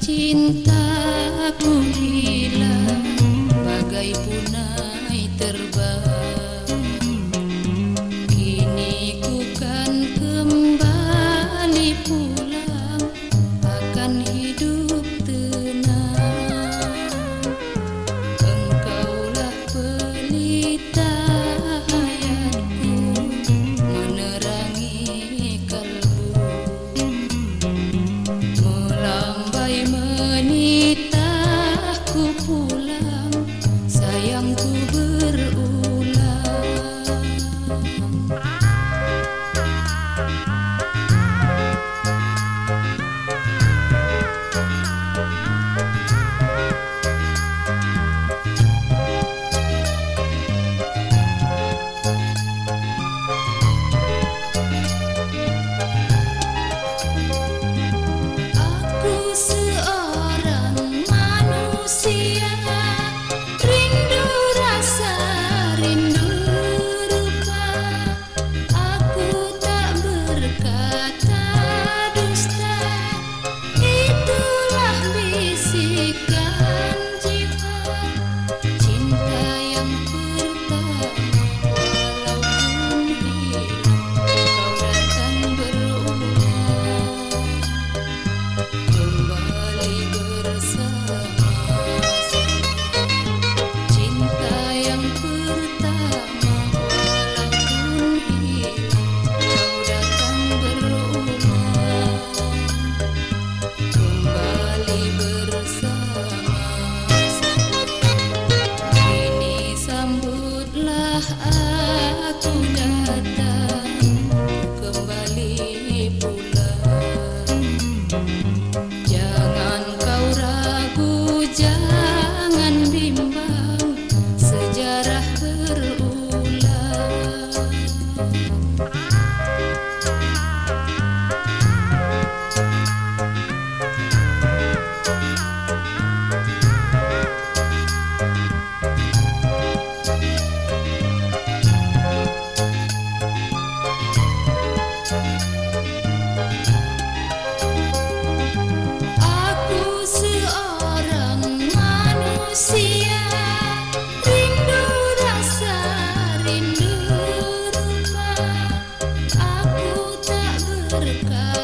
Cintaku hilang bagai punah Thank you. a tu madrugada.